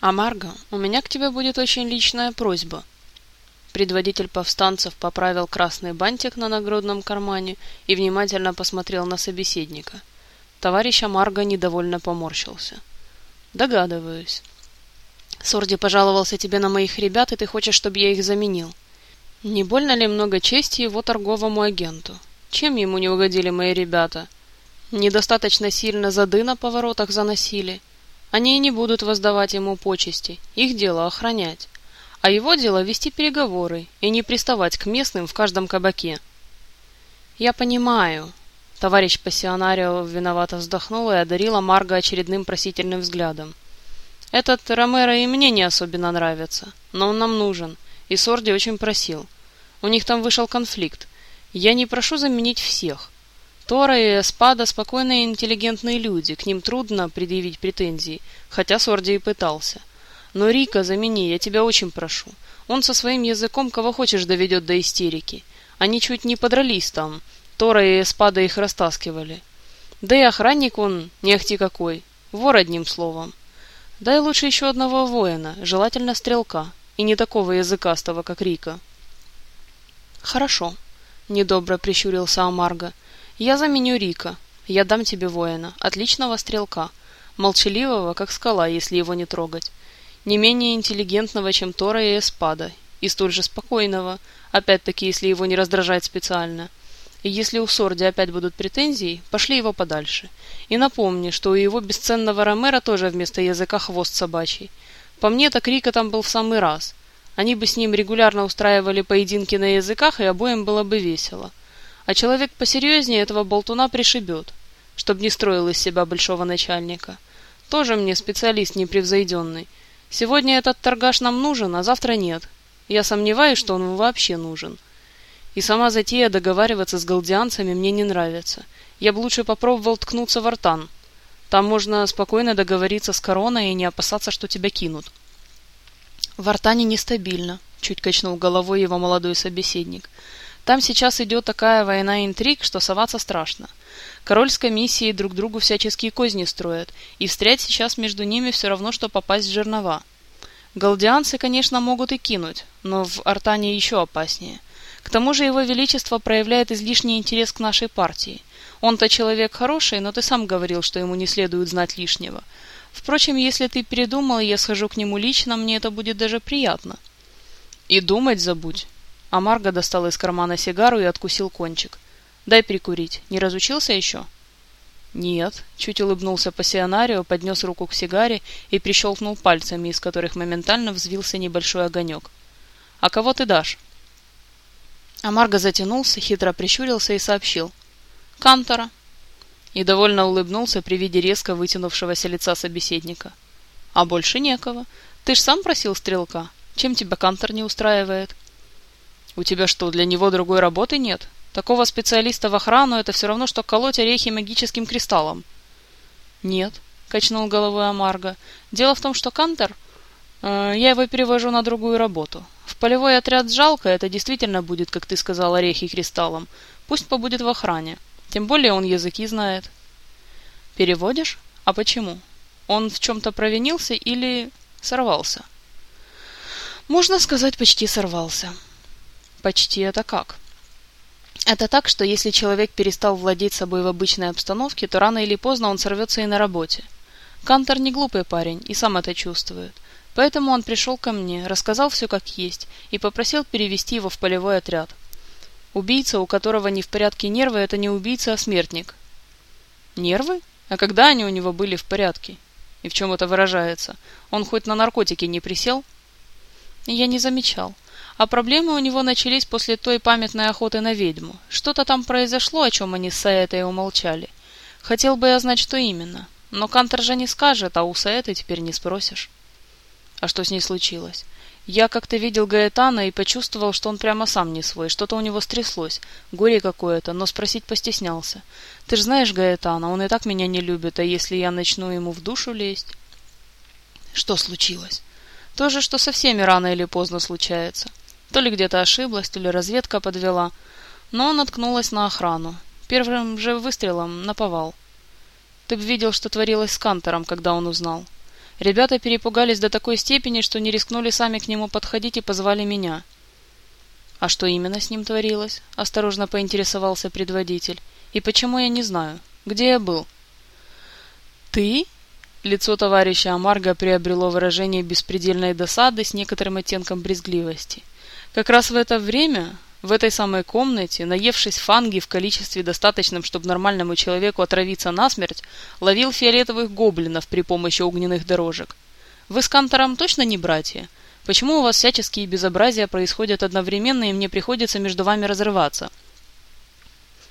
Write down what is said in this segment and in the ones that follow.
А Марго, у меня к тебе будет очень личная просьба. Предводитель повстанцев поправил красный бантик на нагрудном кармане и внимательно посмотрел на собеседника. Товарищ Амарго недовольно поморщился. Догадываюсь. Сорди пожаловался тебе на моих ребят, и ты хочешь, чтобы я их заменил. Не больно ли много чести его торговому агенту? Чем ему не угодили мои ребята? Недостаточно сильно зады на поворотах заносили. Они не будут воздавать ему почести, их дело охранять. А его дело вести переговоры и не приставать к местным в каждом кабаке. Я понимаю. Товарищ пассионарио виновато вздохнул и одарила Марга очередным просительным взглядом. Этот Ромеро и мне не особенно нравится, но он нам нужен, и Сорди очень просил. У них там вышел конфликт. Я не прошу заменить всех. Тора и Эспада спокойные интеллигентные люди, к ним трудно предъявить претензии, хотя Сорди и пытался. Но Рика замени, я тебя очень прошу. Он со своим языком кого хочешь доведет до истерики. Они чуть не подрались там. Тора и Эспада их растаскивали. Да и охранник он, не ахти какой. Вор одним словом. Дай лучше еще одного воина, желательно стрелка, и не такого языкастого, как Рика. Хорошо, недобро прищурился Амарго. Я заменю Рика. Я дам тебе воина, отличного стрелка, молчаливого, как скала, если его не трогать, не менее интеллигентного, чем Тора и Эспада, и столь же спокойного, опять-таки, если его не раздражать специально. И если у Сорди опять будут претензии, пошли его подальше. И напомни, что у его бесценного Ромера тоже вместо языка хвост собачий. По мне, так Рика там был в самый раз. Они бы с ним регулярно устраивали поединки на языках, и обоим было бы весело. А человек посерьезнее этого болтуна пришибет, чтоб не строил из себя большого начальника. Тоже мне специалист непревзойденный. Сегодня этот торгаш нам нужен, а завтра нет. Я сомневаюсь, что он вообще нужен. И сама затея договариваться с галдианцами мне не нравится. Я бы лучше попробовал ткнуться в Артан. Там можно спокойно договориться с короной и не опасаться, что тебя кинут. В Артане нестабильно, чуть качнул головой его молодой собеседник. Там сейчас идет такая война интриг, что соваться страшно. Король с комиссией друг другу всяческие козни строят, и встрять сейчас между ними все равно, что попасть в жернова. Галдианцы, конечно, могут и кинуть, но в Артане еще опаснее. К тому же его величество проявляет излишний интерес к нашей партии. Он-то человек хороший, но ты сам говорил, что ему не следует знать лишнего. Впрочем, если ты передумал, я схожу к нему лично, мне это будет даже приятно. И думать забудь. А Марго достал из кармана сигару и откусил кончик. «Дай прикурить. Не разучился еще?» «Нет», — чуть улыбнулся пассионарио, поднес руку к сигаре и прищелкнул пальцами, из которых моментально взвился небольшой огонек. «А кого ты дашь?» А Марго затянулся, хитро прищурился и сообщил. «Кантора». И довольно улыбнулся при виде резко вытянувшегося лица собеседника. «А больше некого. Ты ж сам просил стрелка. Чем тебя Кантор не устраивает?» У тебя что, для него другой работы нет? Такого специалиста в охрану это все равно, что колоть орехи магическим кристаллом. Нет, качнул головой Амарго. Дело в том, что Кантер... Э, я его перевожу на другую работу. В полевой отряд жалко, это действительно будет, как ты сказал, орехи кристаллом. Пусть побудет в охране. Тем более он языки знает. Переводишь? А почему? Он в чем-то провинился или сорвался? Можно сказать, почти сорвался. Почти это как? Это так, что если человек перестал владеть собой в обычной обстановке, то рано или поздно он сорвется и на работе. Кантор не глупый парень и сам это чувствует. Поэтому он пришел ко мне, рассказал все как есть и попросил перевести его в полевой отряд. Убийца, у которого не в порядке нервы, это не убийца, а смертник. Нервы? А когда они у него были в порядке? И в чем это выражается? Он хоть на наркотики не присел? Я не замечал. А проблемы у него начались после той памятной охоты на ведьму. Что-то там произошло, о чем они с Саэтой умолчали. Хотел бы я знать, что именно. Но Кантор же не скажет, а у Саэты теперь не спросишь. А что с ней случилось? Я как-то видел Гаэтана и почувствовал, что он прямо сам не свой, что-то у него стряслось, горе какое-то, но спросить постеснялся. Ты же знаешь Гаэтана, он и так меня не любит, а если я начну ему в душу лезть... Что случилось? То же, что со всеми рано или поздно случается. То ли где-то ошиблась, то ли разведка подвела, но наткнулась на охрану. Первым же выстрелом наповал. Ты б видел, что творилось с Кантором, когда он узнал. Ребята перепугались до такой степени, что не рискнули сами к нему подходить и позвали меня. «А что именно с ним творилось?» — осторожно поинтересовался предводитель. «И почему я не знаю? Где я был?» «Ты?» Лицо товарища Амарга приобрело выражение беспредельной досады с некоторым оттенком брезгливости. Как раз в это время, в этой самой комнате, наевшись фанги в количестве достаточном, чтобы нормальному человеку отравиться насмерть, ловил фиолетовых гоблинов при помощи огненных дорожек. Вы с Кантором точно не братья? Почему у вас всяческие безобразия происходят одновременно, и мне приходится между вами разрываться?»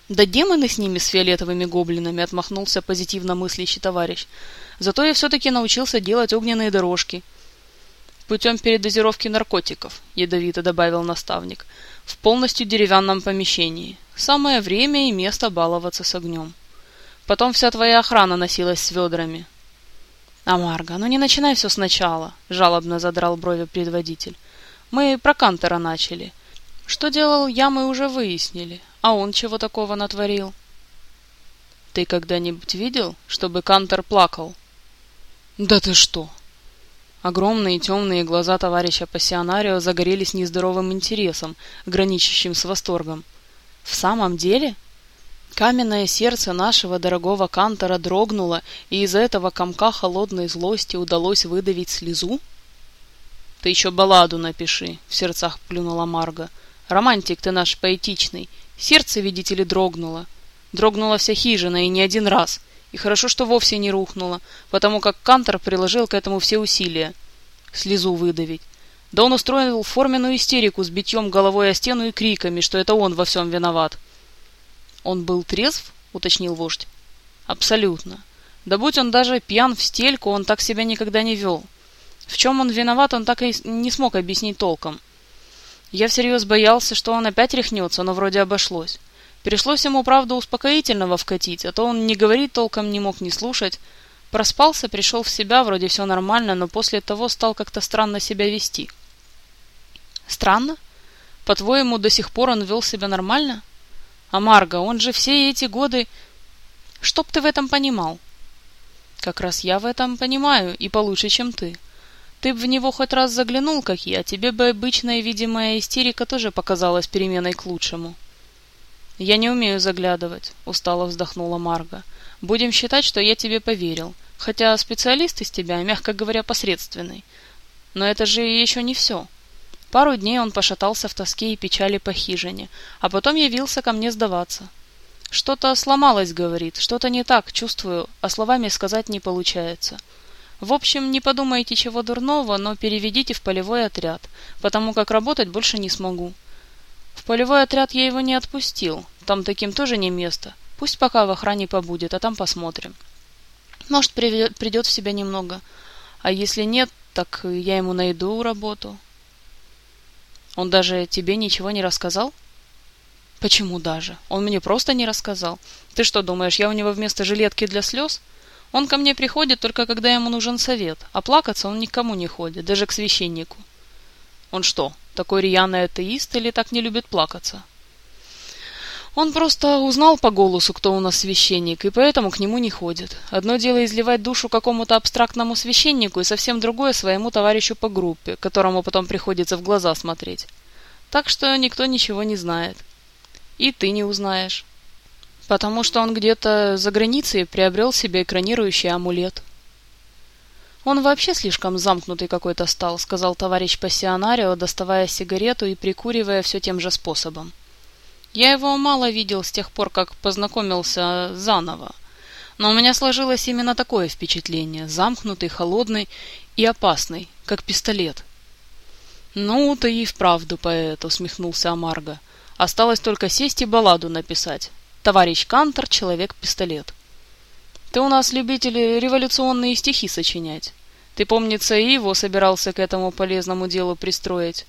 «Да демоны с ними, с фиолетовыми гоблинами!» — отмахнулся позитивно мыслящий товарищ. «Зато я все-таки научился делать огненные дорожки». «Путем передозировки наркотиков», — ядовито добавил наставник, — «в полностью деревянном помещении. Самое время и место баловаться с огнем. Потом вся твоя охрана носилась с ведрами». «Амарго, ну не начинай все сначала», — жалобно задрал брови предводитель. «Мы про Кантера начали. Что делал я, мы уже выяснили. А он чего такого натворил? Ты когда-нибудь видел, чтобы Кантор плакал? Да ты что? Огромные темные глаза товарища пассионарио загорелись нездоровым интересом, граничащим с восторгом. В самом деле? Каменное сердце нашего дорогого Кантора дрогнуло, и из этого комка холодной злости удалось выдавить слезу? «Ты еще балладу напиши», — в сердцах плюнула Марга. «Романтик ты наш поэтичный, Сердце, видите ли, дрогнуло. Дрогнула вся хижина, и не один раз. И хорошо, что вовсе не рухнула, потому как Кантор приложил к этому все усилия. Слезу выдавить. Да он устроил форменную истерику с битьем головой о стену и криками, что это он во всем виноват. «Он был трезв?» — уточнил вождь. «Абсолютно. Да будь он даже пьян в стельку, он так себя никогда не вел. В чем он виноват, он так и не смог объяснить толком. Я всерьез боялся, что он опять рехнется, но вроде обошлось. Пришлось ему, правда, успокоительного вкатить, а то он не говорить толком не мог, не слушать. Проспался, пришел в себя, вроде все нормально, но после того стал как-то странно себя вести. Странно? По-твоему, до сих пор он вел себя нормально? А Марго, он же все эти годы... Чтоб ты в этом понимал? Как раз я в этом понимаю, и получше, чем ты. Ты б в него хоть раз заглянул, как я, тебе бы обычная видимая истерика тоже показалась переменой к лучшему. Я не умею заглядывать, устало вздохнула Марга. Будем считать, что я тебе поверил, хотя специалист из тебя, мягко говоря, посредственный. Но это же еще не все. Пару дней он пошатался в тоске и печали по хижине, а потом явился ко мне сдаваться. Что-то сломалось, говорит, что-то не так, чувствую, а словами сказать не получается. — в общем, не подумайте чего дурного, но переведите в полевой отряд, потому как работать больше не смогу. В полевой отряд я его не отпустил, там таким тоже не место. Пусть пока в охране побудет, а там посмотрим. Может, придет в себя немного. А если нет, так я ему найду работу. Он даже тебе ничего не рассказал? Почему даже? Он мне просто не рассказал. Ты что думаешь, я у него вместо жилетки для слез? — он ко мне приходит только когда ему нужен совет, а плакаться он никому не ходит, даже к священнику. Он что, такой рьяный атеист или так не любит плакаться? Он просто узнал по голосу, кто у нас священник, и поэтому к нему не ходит. Одно дело изливать душу какому-то абстрактному священнику, и совсем другое своему товарищу по группе, которому потом приходится в глаза смотреть. Так что никто ничего не знает. И ты не узнаешь. Потому что он где-то за границей приобрел себе экранирующий амулет. Он вообще слишком замкнутый какой-то стал, сказал товарищ пассионарио, доставая сигарету и прикуривая все тем же способом. Я его мало видел с тех пор, как познакомился заново. Но у меня сложилось именно такое впечатление. Замкнутый, холодный и опасный, как пистолет. «Ну, ты и вправду поэт», — усмехнулся Амарго. «Осталось только сесть и балладу написать товарищ Кантор, человек-пистолет. Ты у нас любитель революционные стихи сочинять. Ты, помнится, и его собирался к этому полезному делу пристроить.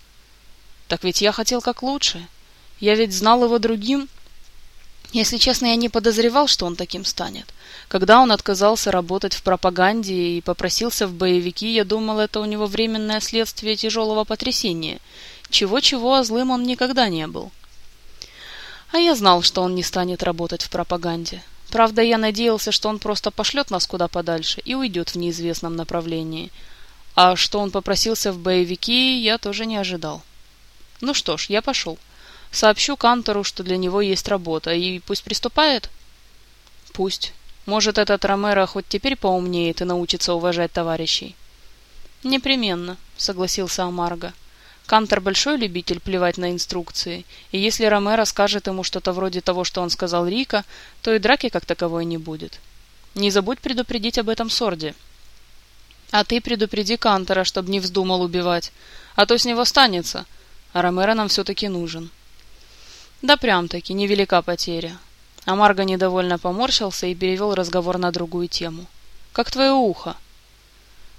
Так ведь я хотел как лучше. Я ведь знал его другим. Если честно, я не подозревал, что он таким станет. Когда он отказался работать в пропаганде и попросился в боевики, я думал, это у него временное следствие тяжелого потрясения. Чего-чего, а злым он никогда не был. А я знал, что он не станет работать в пропаганде. Правда, я надеялся, что он просто пошлет нас куда подальше и уйдет в неизвестном направлении. А что он попросился в боевики, я тоже не ожидал. Ну что ж, я пошел. Сообщу Кантору, что для него есть работа, и пусть приступает. Пусть. Может, этот Ромеро хоть теперь поумнеет и научится уважать товарищей. Непременно, согласился Амарго. Кантор большой любитель плевать на инструкции, и если Ромеро скажет ему что-то вроде того, что он сказал Рика, то и драки как таковой не будет. Не забудь предупредить об этом Сорде. А ты предупреди Кантора, чтобы не вздумал убивать, а то с него станется, а Ромеро нам все-таки нужен. Да прям-таки, невелика потеря. Амарго недовольно поморщился и перевел разговор на другую тему. «Как твое ухо?»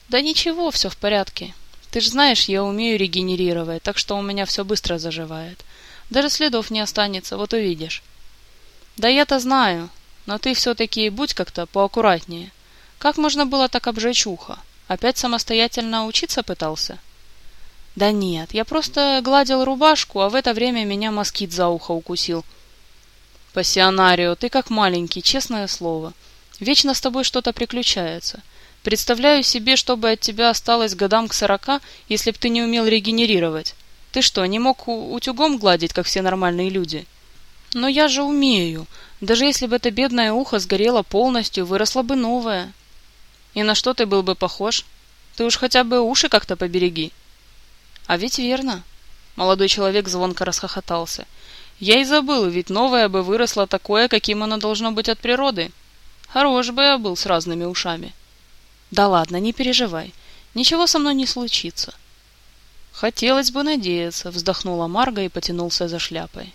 «Да ничего, все в порядке. Ты ж знаешь, я умею регенерировать, так что у меня все быстро заживает. Даже следов не останется, вот увидишь». «Да я-то знаю, но ты все-таки будь как-то поаккуратнее. Как можно было так обжечь ухо? Опять самостоятельно учиться пытался?» «Да нет, я просто гладил рубашку, а в это время меня москит за ухо укусил». «Пассионарио, ты как маленький, честное слово. Вечно с тобой что-то приключается. Представляю себе, чтобы от тебя осталось годам к сорока, если б ты не умел регенерировать. Ты что, не мог утюгом гладить, как все нормальные люди?» «Но я же умею. Даже если бы это бедное ухо сгорело полностью, выросло бы новое». «И на что ты был бы похож? Ты уж хотя бы уши как-то побереги». А ведь верно. Молодой человек звонко расхохотался. Я и забыл, ведь новое бы выросло такое, каким оно должно быть от природы. Хорош бы я был с разными ушами. Да ладно, не переживай. Ничего со мной не случится. Хотелось бы надеяться, вздохнула Марга и потянулся за шляпой.